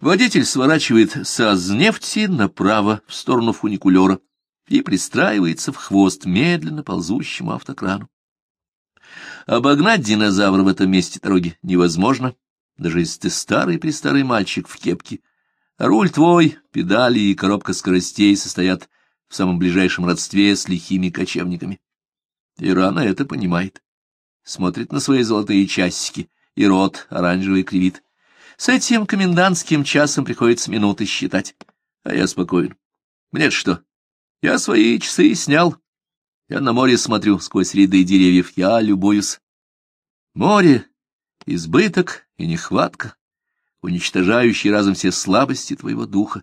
Водитель сворачивает с нефти направо в сторону фуникулера и пристраивается в хвост медленно ползущему автокрану. Обогнать динозавра в этом месте дороги невозможно, даже если ты старый-престарый мальчик в кепке. Руль твой, педали и коробка скоростей состоят в самом ближайшем родстве с лихими кочевниками. И рано это понимает. Смотрит на свои золотые часики, и рот оранжевый кривит. С этим комендантским часом приходится минуты считать, а я спокоен. мне что? Я свои часы снял. Я на море смотрю сквозь ряды деревьев, я любуюсь. Море, избыток и нехватка, уничтожающие разом все слабости твоего духа,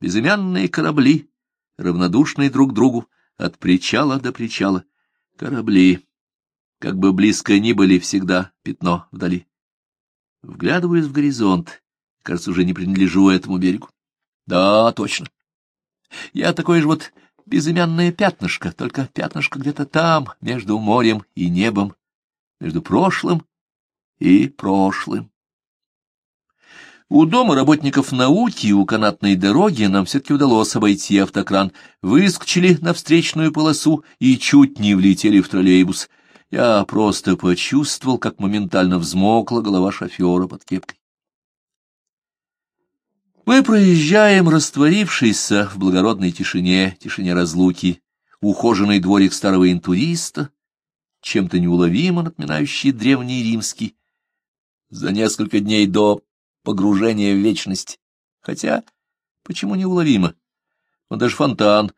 безымянные корабли, равнодушные друг другу от причала до причала, корабли, как бы близко ни были, всегда пятно вдали. Вглядываюсь в горизонт. Кажется, уже не принадлежу этому берегу. Да, точно. Я такое же вот безымянное пятнышко, только пятнышко где-то там, между морем и небом, между прошлым и прошлым. У дома работников науки у канатной дороги нам все-таки удалось обойти автокран, выскочили на встречную полосу и чуть не влетели в троллейбус — я просто почувствовал, как моментально взмокла голова шофера под кепкой. Мы проезжаем, растворившийся в благородной тишине, тишине разлуки, ухоженный дворик старого интуриста, чем-то неуловимо напоминающий древний римский, за несколько дней до погружения в вечность. Хотя, почему неуловимо? Он даже фонтан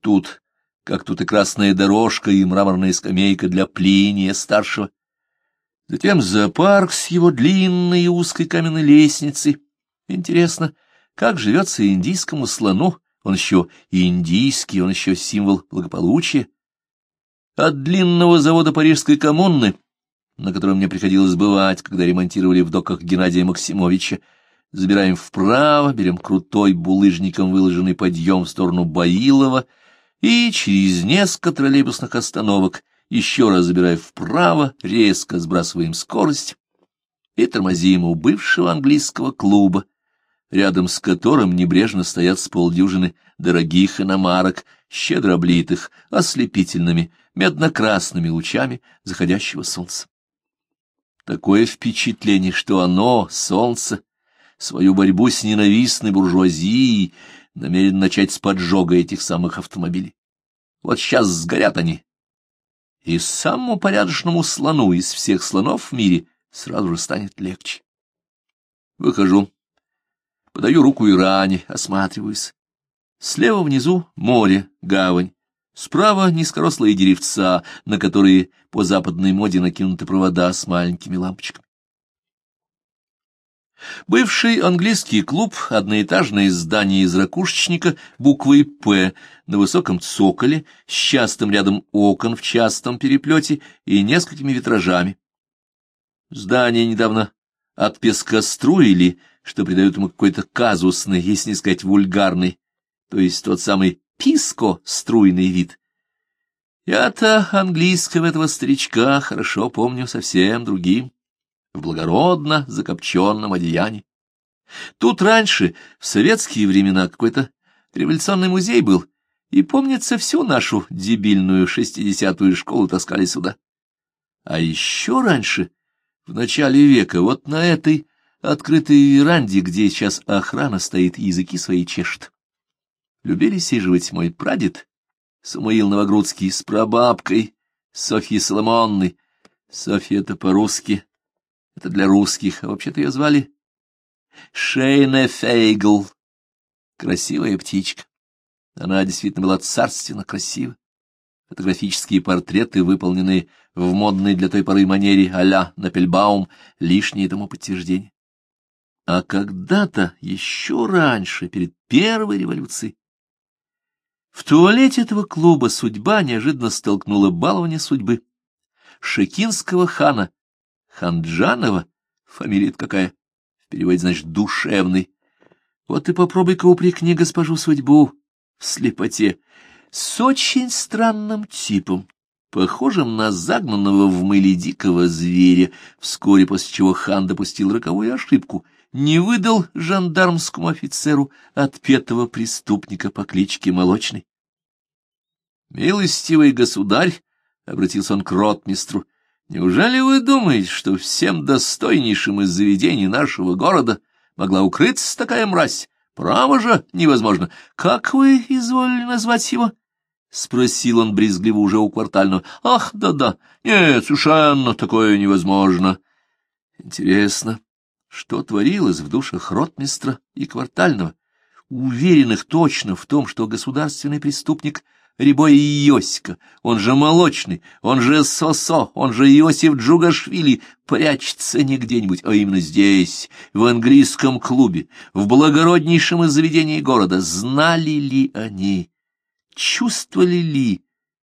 тут как тут и красная дорожка, и мраморная скамейка для Плиния старшего. Затем зоопарк с его длинной и узкой каменной лестницей. Интересно, как живется индийскому слону? Он еще индийский, он еще символ благополучия. От длинного завода Парижской коммуны, на котором мне приходилось бывать, когда ремонтировали в доках Геннадия Максимовича, забираем вправо, берем крутой булыжником выложенный подъем в сторону Баилова — и через несколько троллейбусных остановок, еще раз забирая вправо, резко сбрасываем скорость и тормозим у бывшего английского клуба, рядом с которым небрежно стоят с полдюжины дорогих иномарок, щедро облитых, ослепительными, медно-красными лучами заходящего солнца. Такое впечатление, что оно, солнце, свою борьбу с ненавистной буржуазией намерен начать с поджога этих самых автомобилей. Вот сейчас сгорят они. И самому порядочному слону из всех слонов в мире сразу же станет легче. Выхожу. Подаю руку Иране, осматриваюсь. Слева внизу море, гавань. Справа низкорослые деревца, на которые по западной моде накинуты провода с маленькими лампочками. Бывший английский клуб, одноэтажное здание из ракушечника буквой «П» на высоком цоколе, с частым рядом окон в частом переплете и несколькими витражами. Здание недавно отпескоструили, что придает ему какой-то казусный, если не сказать вульгарный, то есть тот самый писко-струйный вид. Я-то английского этого старичка хорошо помню совсем другим в благородно закопченном одеянии. Тут раньше, в советские времена, какой-то революционный музей был, и, помнится, всю нашу дебильную шестидесятую школу таскали сюда. А еще раньше, в начале века, вот на этой открытой веранде, где сейчас охрана стоит, языки свои чешет. Любили сиживать мой прадед, Самуил Новогрудский, с прабабкой, Софьей Соломонной. Софья-то по-русски, это для русских, а вообще-то ее звали Шейна Фейгл. Красивая птичка. Она действительно была царственно красива. Фотографические портреты, выполненные в модной для той поры манере а-ля Напельбаум, лишнее тому подтверждение. А когда-то, еще раньше, перед первой революцией, в туалете этого клуба судьба неожиданно столкнула балование судьбы. Шекинского хана Ханджанова? Фамилия какая? В переводе, значит, душевный. Вот и попробуй-ка упрекни госпожу судьбу в слепоте. С очень странным типом, похожим на загнанного в мыле дикого зверя, вскоре после чего хан допустил роковую ошибку не выдал жандармскому офицеру отпетого преступника по кличке Молочный. «Милостивый государь!» — обратился он к ротмистру. «Неужели вы думаете, что всем достойнейшим из заведений нашего города могла укрыться такая мразь? Право же невозможно. Как вы изволили назвать его?» — спросил он брезгливо уже у квартального. — Ах, да-да, нет, совершенно такое невозможно. Интересно, что творилось в душах ротмистра и квартального, уверенных точно в том, что государственный преступник Рябой Иосика, он же Молочный, он же Сосо, он же Иосиф Джугашвили, прячется не где-нибудь, а именно здесь, в английском клубе, в благороднейшем из заведений города. Знали ли они? чувствовали ли,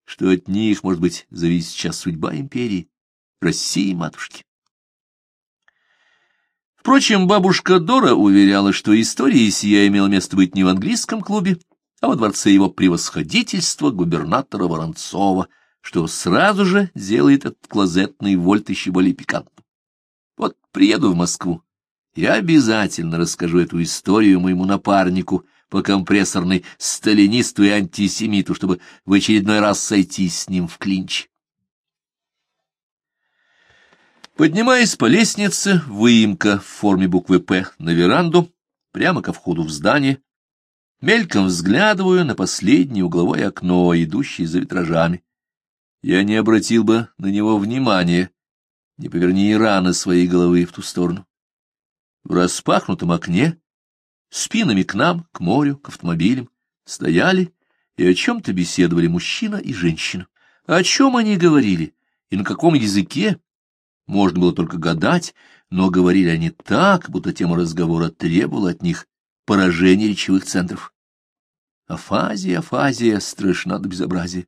что от них, может быть, зависит сейчас судьба империи, России матушки. Впрочем, бабушка Дора уверяла, что история сия имела место быть не в английском клубе, а во дворце его превосходительства губернатора Воронцова, что сразу же делает этот клозетный вольт еще более пикантным. Вот приеду в Москву, я обязательно расскажу эту историю моему напарнику, по компрессорной сталинисту и антисемиту, чтобы в очередной раз сойти с ним в клинч. Поднимаясь по лестнице, выемка в форме буквы «П» на веранду, прямо ко входу в здание, мельком взглядываю на последнее угловое окно, идущее за витражами. Я не обратил бы на него внимания, не поверни и раны своей головы в ту сторону. В распахнутом окне спинами к нам, к морю, к автомобилям, стояли и о чем-то беседовали мужчина и женщина. О чем они говорили и на каком языке, можно было только гадать, но говорили они так, будто тема разговора требовала от них поражения речевых центров. Афазия, афазия, страшна до безобразия.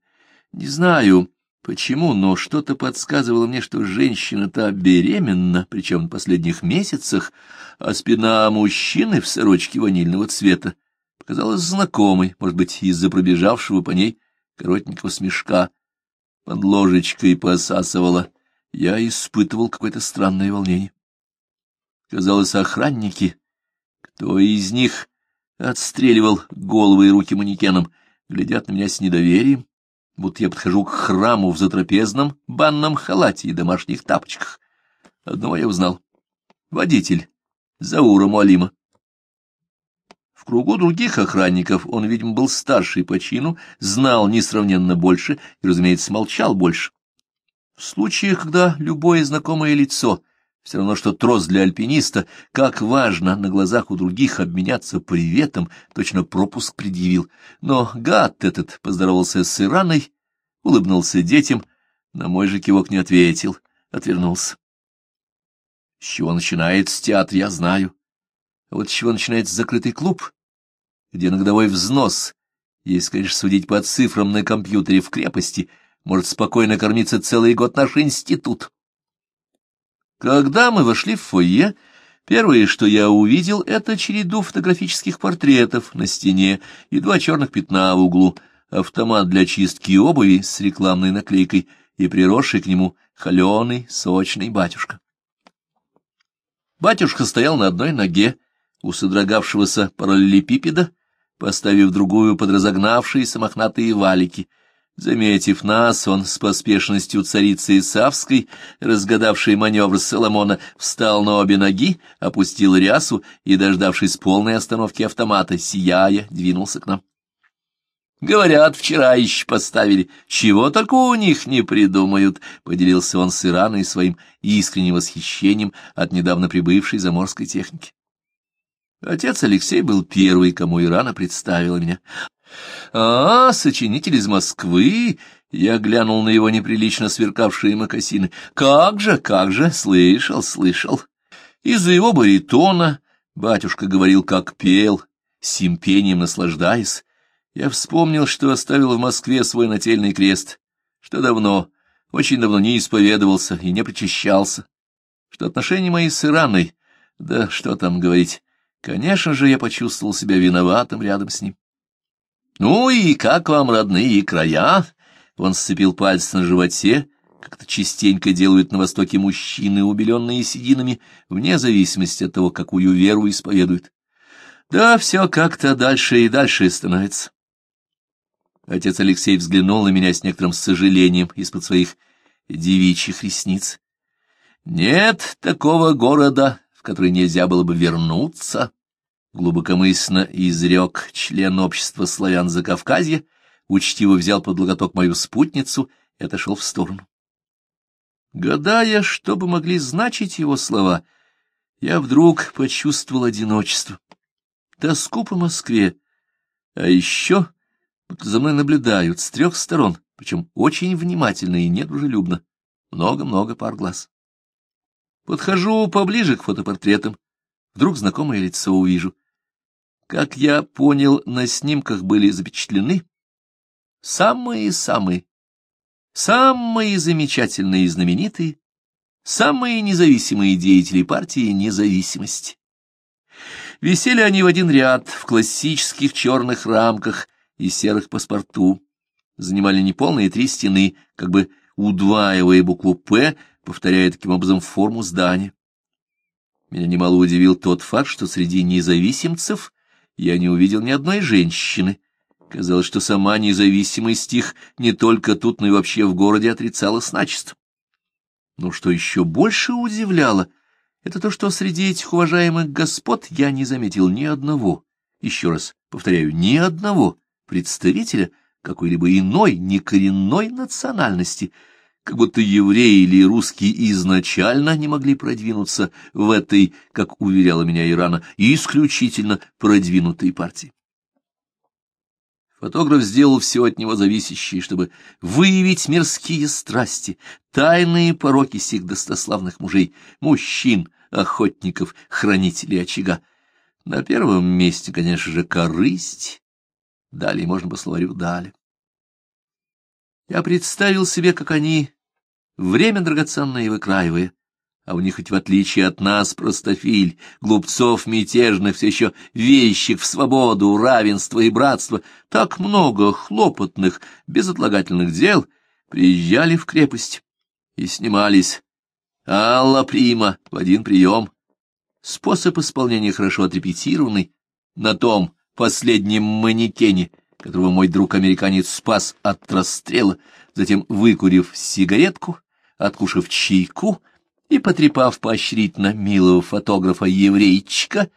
Не знаю, Почему? Но что-то подсказывало мне, что женщина-то беременна, причем в последних месяцах, а спина мужчины в сорочке ванильного цвета показалась знакомой, может быть, из-за пробежавшего по ней коротенького смешка. Под ложечкой посасывала. Я испытывал какое-то странное волнение. Казалось, охранники, кто из них отстреливал головы и руки манекенам, глядят на меня с недоверием будто я подхожу к храму в затрапезном банном халате и домашних тапочках. Одного я узнал. Водитель. Заура Муалима. В кругу других охранников он, видимо, был старший по чину, знал несравненно больше и, разумеется, молчал больше. В случаях, когда любое знакомое лицо, все равно что трос для альпиниста, как важно на глазах у других обменяться приветом, точно пропуск предъявил. Но гад этот поздоровался с Ираной, улыбнулся детям, на мой же кивок не ответил, отвернулся. С чего начинается театр, я знаю. А вот с чего начинается закрытый клуб, где на взнос, если, конечно, судить по цифрам на компьютере в крепости, может спокойно кормиться целый год наш институт. Когда мы вошли в фойе, первое, что я увидел, это череду фотографических портретов на стене и два черных пятна в углу, автомат для чистки обуви с рекламной наклейкой и приросший к нему холеный, сочный батюшка. Батюшка стоял на одной ноге у содрогавшегося параллелепипеда, поставив другую под разогнавшиеся мохнатые валики — Заметив нас, он с поспешностью царицы Исавской, разгадавшей маневр Соломона, встал на обе ноги, опустил рясу и, дождавшись полной остановки автомата, сияя, двинулся к нам. «Говорят, вчера еще поставили. Чего только у них не придумают», — поделился он с Ираной своим искренним восхищением от недавно прибывшей заморской техники. Отец Алексей был первый, кому Ирана представила меня. «А, сочинитель из Москвы!» Я глянул на его неприлично сверкавшие мокасины. «Как же, как же! Слышал, слышал!» Из-за его баритона батюшка говорил, как пел, сим пением наслаждаясь. Я вспомнил, что оставил в Москве свой нательный крест, что давно, очень давно не исповедовался и не причащался, что отношения мои с Ираной, да что там говорить, конечно же, я почувствовал себя виноватым рядом с ним. «Ну и как вам родные края?» Он сцепил пальцы на животе, как это частенько делают на Востоке мужчины, убеленные сединами, вне зависимости от того, какую веру исповедуют. Да, все как-то дальше и дальше становится. Отец Алексей взглянул на меня с некоторым сожалением из-под своих девичьих ресниц. Нет такого города, в который нельзя было бы вернуться, глубокомысленно изрек член общества славян Закавказья, учтиво взял под локоток мою спутницу и отошел в сторону. Гадая, что бы могли значить его слова, я вдруг почувствовал одиночество, тоску по Москве, а еще за мной наблюдают с трех сторон, причем очень внимательно и недружелюбно, много-много пар глаз. Подхожу поближе к фотопортретам, вдруг знакомое лицо увижу. Как я понял, на снимках были запечатлены самые-самые, самые замечательные и знаменитые, самые независимые деятели партии независимости. Висели они в один ряд в классических черных рамках и серых паспорту, занимали неполные три стены, как бы удваивая букву «П», повторяя таким образом форму здания. Меня немало удивил тот факт, что среди независимцев я не увидел ни одной женщины. Казалось, что сама независимость их не только тут, но и вообще в городе отрицалась начисто. Но что еще больше удивляло, это то, что среди этих уважаемых господ я не заметил ни одного, еще раз повторяю, ни одного представителя какой-либо иной, некоренной национальности — как будто евреи или русские изначально не могли продвинуться в этой, как уверяла меня Ирана, исключительно продвинутой партии. Фотограф сделал все от него зависящее, чтобы выявить мирские страсти, тайные пороки сих достославных мужей, мужчин, охотников, хранителей очага. На первом месте, конечно же, корысть. Далее можно по словарю «далее». Я представил себе, как они время драгоценное выкраивая, а у них хоть в отличие от нас простофиль, глупцов мятежных, все еще вещих в свободу, равенство и братство, так много хлопотных, безотлагательных дел, приезжали в крепость и снимались. Алла Прима в один прием. Способ исполнения хорошо отрепетированный на том последнем манекене, которого мой друг-американец спас от расстрела, затем, выкурив сигаретку, откушав чайку и потрепав поощрительно милого фотографа-еврейчика,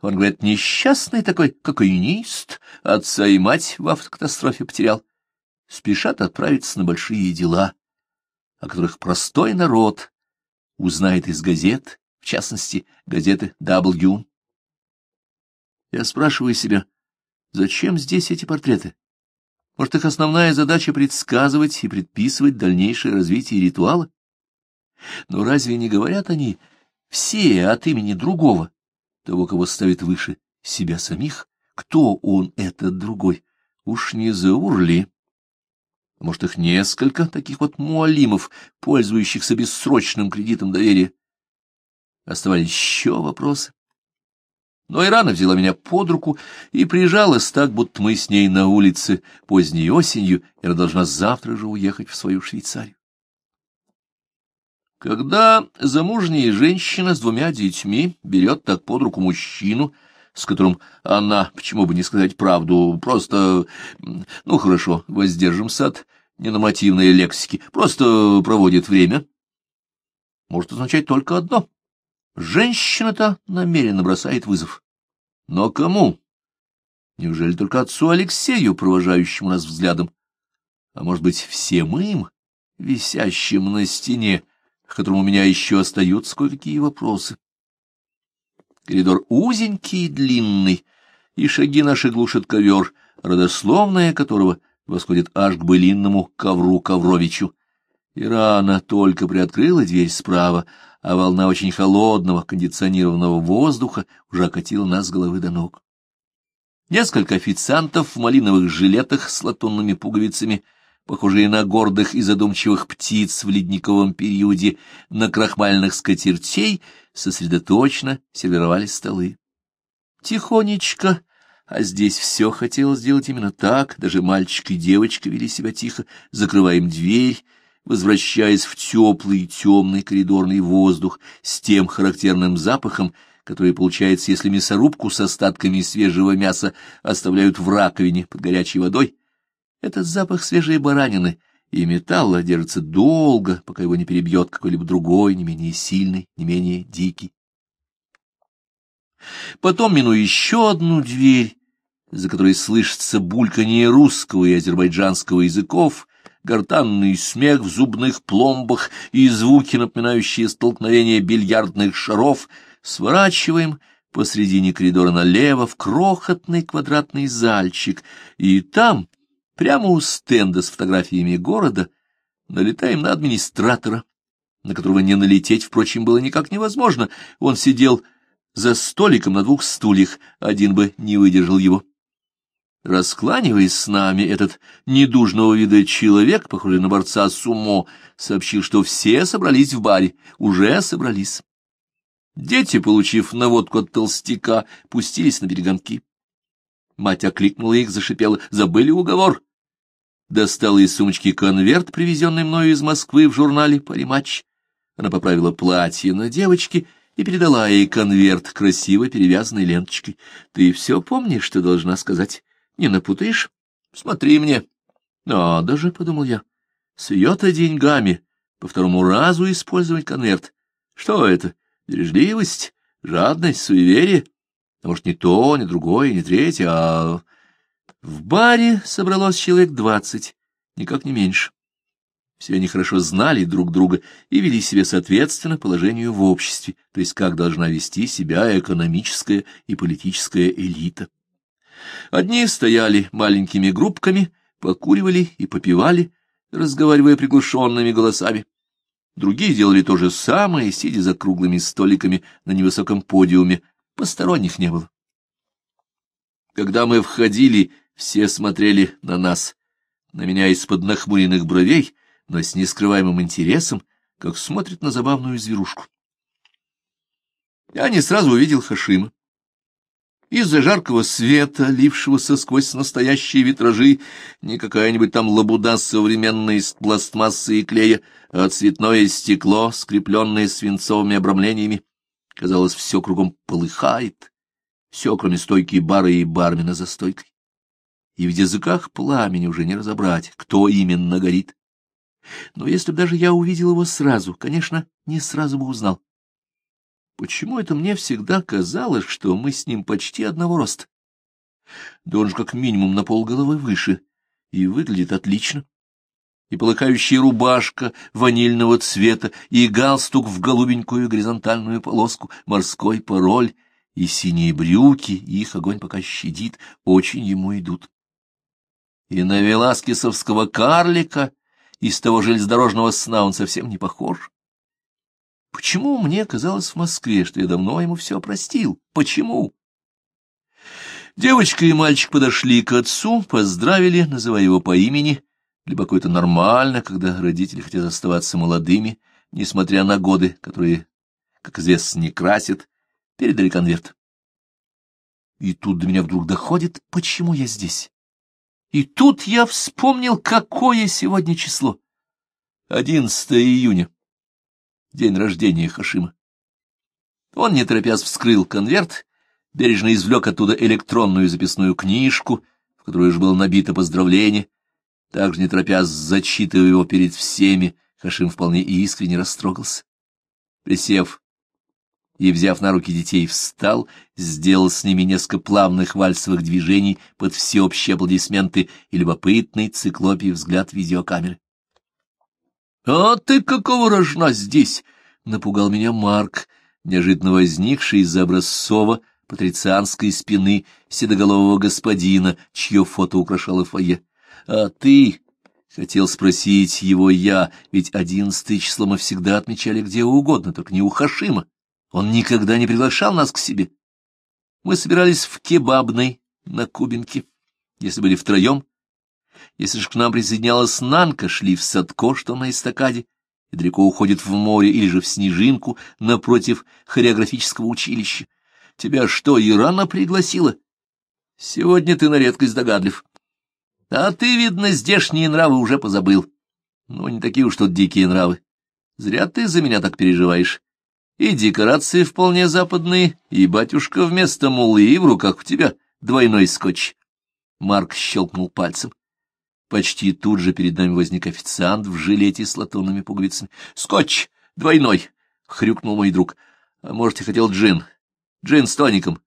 он, говорит, несчастный такой кокаинист, отца и мать в автокатастрофе потерял, спешат отправиться на большие дела, о которых простой народ узнает из газет, в частности, газеты W. Я спрашиваю себя, зачем здесь эти портреты? Может, их основная задача предсказывать и предписывать дальнейшее развитие ритуала? Но разве не говорят они все от имени другого, того, кого ставит выше себя самих? Кто он, этот другой? Уж не заурли? Может, их несколько таких вот муалимов, пользующихся бессрочным кредитом доверия? Оставались еще вопросы. Но Ирана взяла меня под руку и прижалась так, будто мы с ней на улице поздней осенью, и она должна завтра же уехать в свою Швейцарию. Когда замужняя женщина с двумя детьми берет так под руку мужчину, с которым она, почему бы не сказать правду, просто, ну хорошо, воздержимся от ненормативной лексики, просто проводит время, может означать только одно Женщина-то намеренно бросает вызов. Но кому? Неужели только отцу Алексею, провожающему нас взглядом? А может быть, всем им, висящим на стене, к которому у меня еще остаются кое-какие вопросы? Коридор узенький и длинный, и шаги наши глушат ковер, родословная которого восходит аж к былинному ковру Ковровичу. И рано только приоткрыла дверь справа, а волна очень холодного кондиционированного воздуха уже окатила нас с головы до ног. Несколько официантов в малиновых жилетах с латунными пуговицами, похожие на гордых и задумчивых птиц в ледниковом периоде, на крахмальных скатертей, сосредоточенно сервировали столы. Тихонечко, а здесь все хотелось сделать именно так, даже мальчик и девочка вели себя тихо, закрываем дверь, возвращаясь в теплый темный коридорный воздух с тем характерным запахом, который получается, если мясорубку с остатками свежего мяса оставляют в раковине под горячей водой. Этот запах свежей баранины и металла держится долго, пока его не перебьет какой-либо другой, не менее сильный, не менее дикий. Потом, минуя еще одну дверь, за которой слышится бульканье русского и азербайджанского языков, гортанный смех в зубных пломбах и звуки, напоминающие столкновение бильярдных шаров — сворачиваем посредине коридора налево в крохотный квадратный зальчик, и там, прямо у стенда с фотографиями города, налетаем на администратора, на которого не налететь, впрочем, было никак невозможно. Он сидел за столиком на двух стульях, один бы не выдержал его. Раскланиваясь с нами, этот недужного вида человек, похожий на борца сумо, сообщил, что все собрались в баре, уже собрались. Дети, получив наводку от толстяка, пустились на перегонки. Мать окликнула их, зашипела. «Забыли уговор?» Достала из сумочки конверт, привезенный мною из Москвы в журнале «Париматч». Она поправила платье на девочке и передала ей конверт, красиво перевязанной ленточкой. «Ты все помнишь, что должна сказать? Не напутаешь? Смотри мне». «Надо же», — подумал я, — «с ее-то деньгами по второму разу использовать конверт. Что это?» Бережливость, жадность, суеверие. А может, не то, не другое, не третье, а... В баре собралось человек двадцать, никак не меньше. Все они хорошо знали друг друга и вели себя соответственно положению в обществе, то есть как должна вести себя экономическая и политическая элита. Одни стояли маленькими группками, покуривали и попивали, разговаривая приглушенными голосами. Другие делали то же самое, сидя за круглыми столиками на невысоком подиуме. Посторонних не было. Когда мы входили, все смотрели на нас, на меня из-под нахмуренных бровей, но с нескрываемым интересом, как смотрят на забавную зверушку. Я не сразу увидел Хашима. Из-за жаркого света, лившегося сквозь настоящие витражи, не какая-нибудь там лабуда современная из пластмассы и клея, а цветное стекло, скрепленное свинцовыми обрамлениями. Казалось, все кругом полыхает, все, кроме стойки бара и бармена за стойкой. И в языках пламени уже не разобрать, кто именно горит. Но если бы даже я увидел его сразу, конечно, не сразу бы узнал. Почему это мне всегда казалось, что мы с ним почти одного роста? Да он же как минимум на полголовы выше, и выглядит отлично. И полыхающая рубашка ванильного цвета, и галстук в голубенькую горизонтальную полоску, морской пароль, и синие брюки, и их огонь пока щадит, очень ему идут. И на веласкесовского карлика из того железнодорожного сна он совсем не похож. Почему мне казалось в Москве, что я давно ему все простил? Почему? Девочка и мальчик подошли к отцу, поздравили, называя его по имени. Глубоко это нормально, когда родители хотят оставаться молодыми, несмотря на годы, которые, как известно, не красят, передали конверт. И тут до меня вдруг доходит, почему я здесь. И тут я вспомнил, какое сегодня число. 11 июня день рождения Хашима. Он, не торопясь, вскрыл конверт, бережно извлек оттуда электронную записную книжку, в которой уже было набито поздравление. Также, не торопясь, зачитывая его перед всеми, Хашим вполне искренне растрогался. Присев и, взяв на руки детей, встал, сделал с ними несколько плавных вальсовых движений под всеобщие аплодисменты и любопытный циклопий взгляд видеокамеры. — А ты какого рожна здесь? — напугал меня Марк, неожиданно возникший из-за образцова патрицианской спины седоголового господина, чье фото украшало фойе. — А ты... — хотел спросить его я, ведь одиннадцатое число мы всегда отмечали где угодно, только не у Хашима. Он никогда не приглашал нас к себе. Мы собирались в кебабной на Кубинке. Если были втроем, если же к нам присоединялась Нанка, шли в садко, что на эстакаде, и далеко уходит в море или же в снежинку напротив хореографического училища. Тебя что, Ирана пригласила? Сегодня ты на редкость догадлив. А ты, видно, здешние нравы уже позабыл. Ну, не такие уж тут дикие нравы. Зря ты за меня так переживаешь. И декорации вполне западные, и батюшка вместо мулы, и в руках у тебя двойной скотч. Марк щелкнул пальцем. Почти тут же перед нами возник официант в жилете с латунными пуговицами. — Скотч! Двойной! — хрюкнул мой друг. — А может, ты хотел джин? Джин с тоником.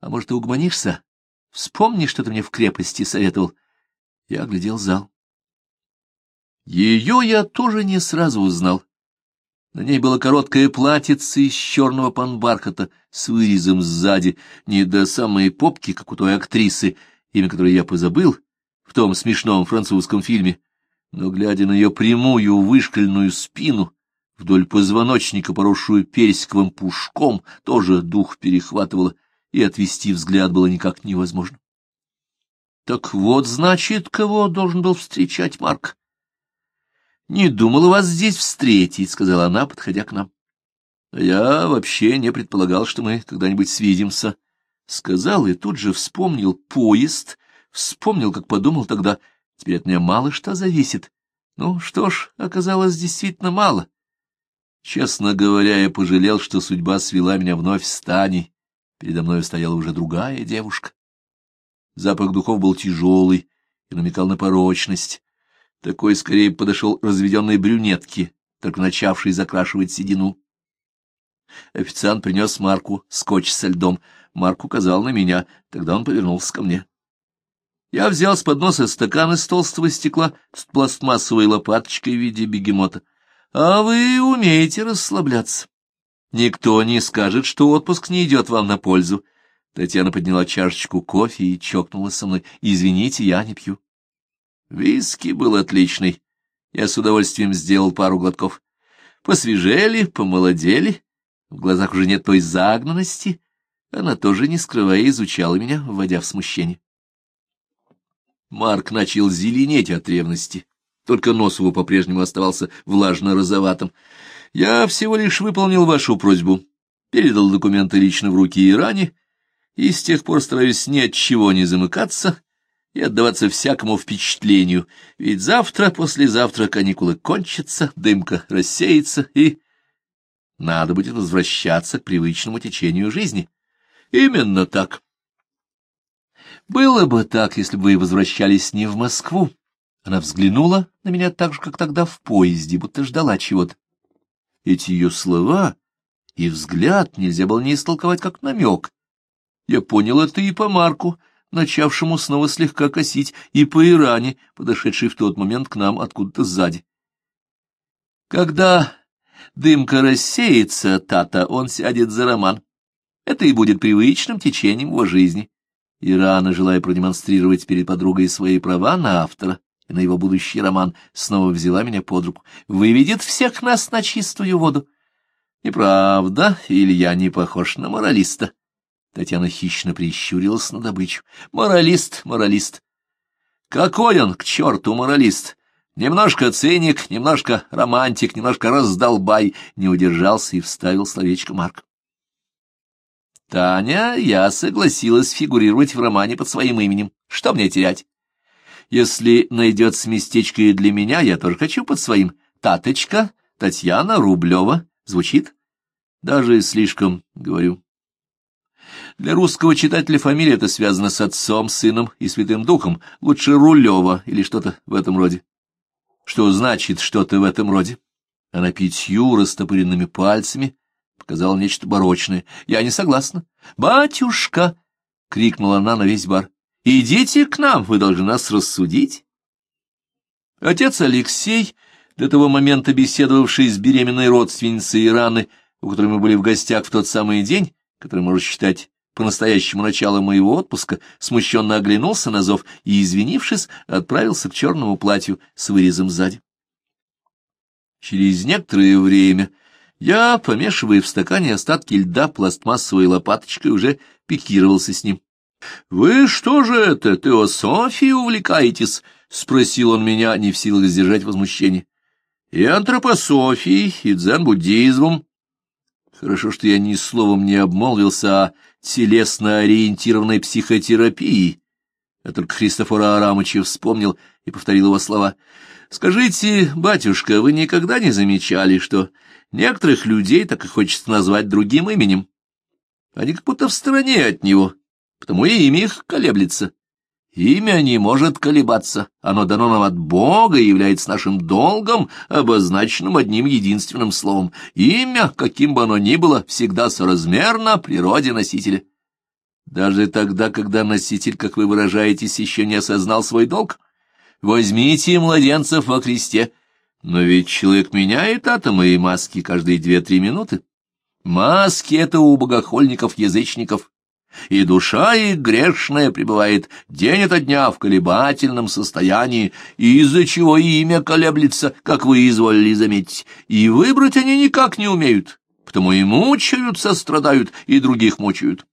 А может, ты угомонишься? Вспомни, что ты мне в крепости советовал. Я оглядел зал. Ее я тоже не сразу узнал. На ней было короткое платьице из черного панбархата с вырезом сзади, не до самой попки, как у той актрисы, имя которой я позабыл, в том смешном французском фильме, но, глядя на ее прямую вышкальную спину, вдоль позвоночника, поросшую персиковым пушком, тоже дух перехватывало, и отвести взгляд было никак невозможно. Так вот, значит, кого должен был встречать Марк. «Не думала вас здесь встретить», — сказала она, подходя к нам. «Я вообще не предполагал, что мы когда-нибудь свидимся», — сказал и тут же вспомнил поезд, вспомнил, как подумал тогда, теперь от меня мало что зависит. Ну что ж, оказалось действительно мало. Честно говоря, я пожалел, что судьба свела меня вновь с Таней. Передо мной стояла уже другая девушка. Запах духов был тяжелый и намекал на порочность. Такой скорее подошел разведенной брюнетке, только начавшей закрашивать седину. Официант принес Марку скотч со льдом. Марк указал на меня, тогда он повернулся ко мне. Я взял с подноса стакан из толстого стекла с пластмассовой лопаточкой в виде бегемота. А вы умеете расслабляться. Никто не скажет, что отпуск не идет вам на пользу. Татьяна подняла чашечку кофе и чокнулась со мной. Извините, я не пью. Виски был отличный. Я с удовольствием сделал пару глотков. Посвежели, помолодели, в глазах уже нет той загнанности. Она тоже, не скрывая, изучала меня, вводя в смущение. Марк начал зеленеть от ревности. Только нос его по-прежнему оставался влажно-розоватым. Я всего лишь выполнил вашу просьбу, передал документы лично в руки Иране, и с тех пор стараюсь ни от чего не замыкаться и отдаваться всякому впечатлению, ведь завтра, послезавтра каникулы кончатся, дымка рассеется, и надо будет возвращаться к привычному течению жизни. Именно так. Было бы так, если бы вы возвращались не в Москву. Она взглянула на меня так же, как тогда в поезде, будто ждала чего-то. Эти ее слова и взгляд нельзя было не истолковать как намек. Я понял это и по Марку, — начавшему снова слегка косить, и по Иране, подошедшей в тот момент к нам откуда-то сзади. Когда дымка рассеется, Тата, он сядет за роман. Это и будет привычным течением его жизни. Ирана, желая продемонстрировать перед подругой свои права на автора и на его будущий роман, снова взяла меня под руку. Выведет всех нас на чистую воду. Неправда, Илья не похож на моралиста. Татьяна хищно прищурилась на добычу. Моралист, моралист. Какой он, к черту, моралист? Немножко циник, немножко романтик, немножко раздолбай. Не удержался и вставил словечко Марк. Таня, я согласилась фигурировать в романе под своим именем. Что мне терять? Если найдется местечко и для меня, я тоже хочу под своим. Таточка, Татьяна Рублева. Звучит? Даже слишком, говорю. Для русского читателя фамилия это связана с отцом, сыном и святым духом. Лучше Рулева или что-то в этом роде. Что значит что-то в этом роде? Она пятью растопыренными пальцами показала нечто барочное. Я не согласна. «Батюшка!» — крикнула она на весь бар. «Идите к нам, вы должны нас рассудить». Отец Алексей, до того момента беседовавший с беременной родственницей Ираны, у которой мы были в гостях в тот самый день, который можно считать по-настоящему началу моего отпуска, смущенно оглянулся на зов и, извинившись, отправился к черному платью с вырезом сзади. Через некоторое время я, помешивая в стакане остатки льда пластмассовой лопаточкой, уже пикировался с ним. — Вы что же это, теософией увлекаетесь? — спросил он меня, не в силах сдержать возмущение. — И антропософией, и дзен-буддизмом. Хорошо, что я ни словом не обмолвился о телесно-ориентированной психотерапии, Я только Христофора Арамыча вспомнил и повторил его слова. «Скажите, батюшка, вы никогда не замечали, что некоторых людей так и хочется назвать другим именем? Они как будто в стороне от него, потому и имя их колеблется. Имя не может колебаться, оно дано нам от Бога и является нашим долгом, обозначенным одним единственным словом. Имя, каким бы оно ни было, всегда соразмерно природе носителя. Даже тогда, когда носитель, как вы выражаетесь, еще не осознал свой долг? Возьмите младенцев во кресте. Но ведь человек меняет атомы и маски каждые две-три минуты. Маски — это у богохольников-язычников, и душа их грешная пребывает день ото дня в колебательном состоянии, из-за чего имя колеблется, как вы изволили заметить, и выбрать они никак не умеют, потому и мучаются, страдают, и других мучают.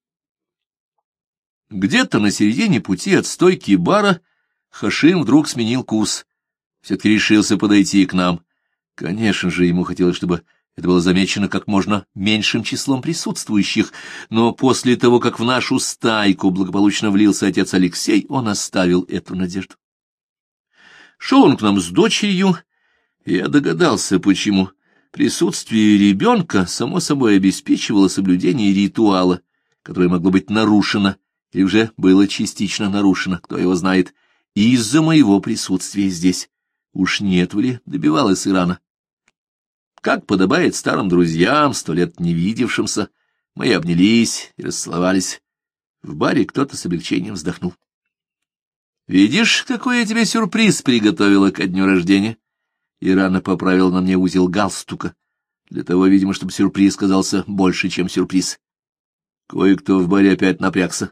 Где-то на середине пути от стойки бара Хашим вдруг сменил курс, все-таки решился подойти к нам. Конечно же, ему хотелось, чтобы это было замечено как можно меньшим числом присутствующих, но после того, как в нашу стайку благополучно влился отец Алексей, он оставил эту надежду. Шел он к нам с дочерью, и я догадался, почему. Присутствие ребенка, само собой, обеспечивало соблюдение ритуала, которое могло быть нарушено, или уже было частично нарушено, кто его знает, из-за моего присутствия здесь. Уж нет ли добивалась Ирана. Как подобает старым друзьям, сто лет не видевшимся, мы обнялись и расцеловались. В баре кто-то с облегчением вздохнул. «Видишь, какой я тебе сюрприз приготовила ко дню рождения?» Ирана поправила на мне узел галстука. Для того, видимо, чтобы сюрприз казался больше, чем сюрприз. Кое-кто в баре опять напрягся.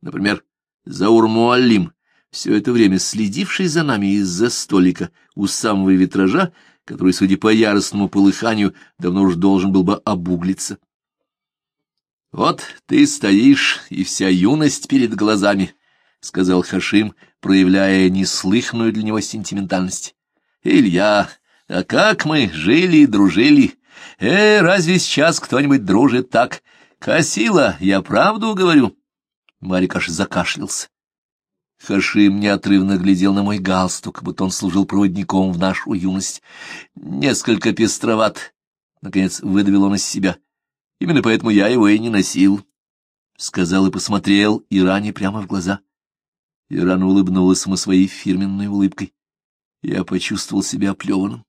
Например, Заур Муалим, все это время следивший за нами из-за столика у самого витража, который, судя по яростному полыханию, давно уж должен был бы обуглиться. «Вот ты стоишь, и вся юность перед глазами», — сказал Хашим, проявляя неслыханную для него сентиментальность. «Илья, а как мы жили и дружили? Э, разве сейчас кто-нибудь дружит так? Косила, я правду говорю?» Марик аж закашлялся. Хашим неотрывно глядел на мой галстук, будто он служил проводником в нашу юность. Несколько пестроват. Наконец выдавил он из себя. Именно поэтому я его и не носил. Сказал и посмотрел Иране прямо в глаза. Ирана улыбнулась ему своей фирменной улыбкой. Я почувствовал себя оплеванным.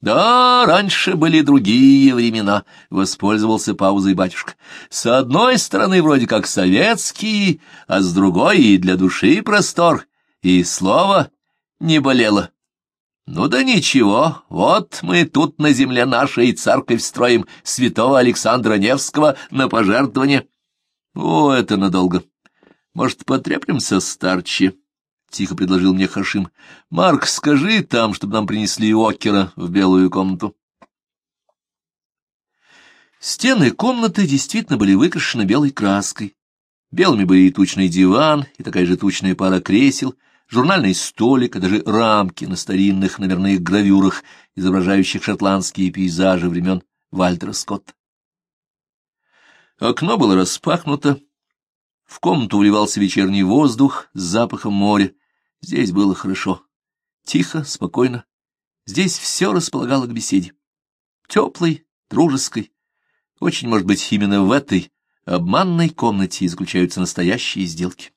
Да, раньше были другие времена, — воспользовался паузой батюшка. С одной стороны, вроде как советские, а с другой и для души простор, и слово не болело. Ну да ничего, вот мы тут на земле нашей церковь строим святого Александра Невского на пожертвование. О, это надолго. Может, потреплемся старче? — тихо предложил мне Хашим. — Марк, скажи там, чтобы нам принесли окера в белую комнату. Стены комнаты действительно были выкрашены белой краской. Белыми были и тучный диван, и такая же тучная пара кресел, журнальный столик, а даже рамки на старинных номерных гравюрах, изображающих шотландские пейзажи времен Вальтера Скотта. Окно было распахнуто, в комнату вливался вечерний воздух с запахом моря, Здесь было хорошо, тихо, спокойно. Здесь все располагало к беседе. Теплой, дружеской. Очень, может быть, именно в этой обманной комнате заключаются настоящие сделки.